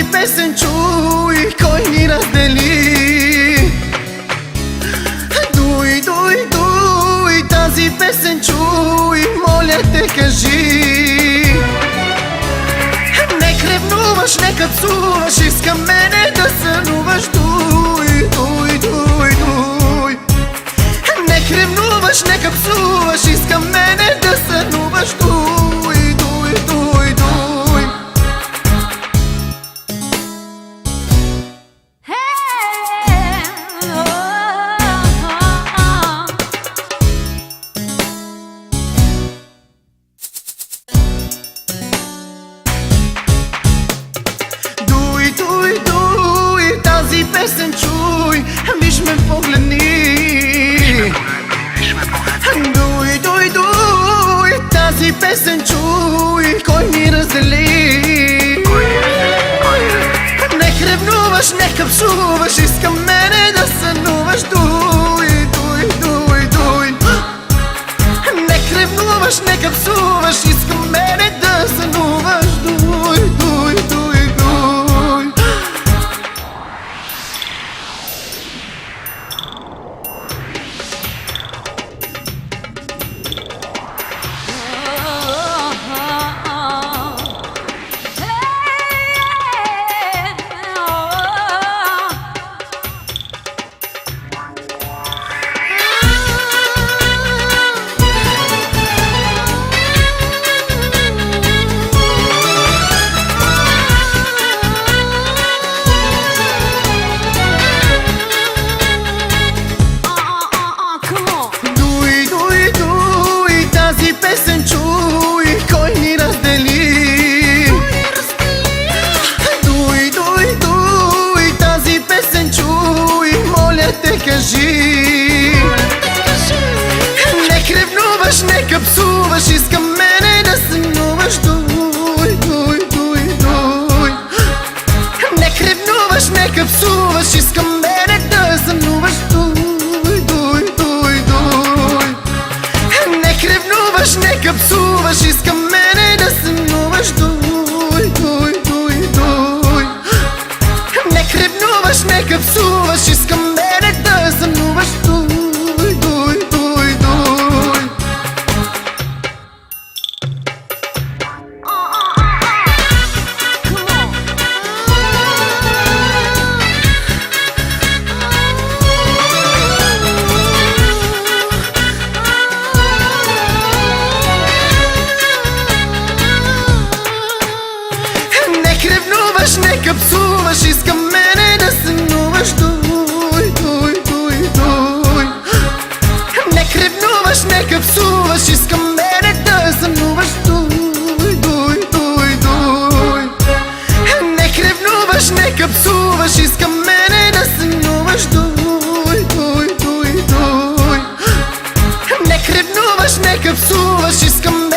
тази песен чуй, кой ни раздели. Дуй, дуй, дуй, тази песен чуй, моля те кажи. Не кревнуваш, не капсуваш, искам мене да Хребнуваш, не капсуваш, искам мене да сънуваш Дуй, Не кревнуваш, не капсуваш, искам Васистском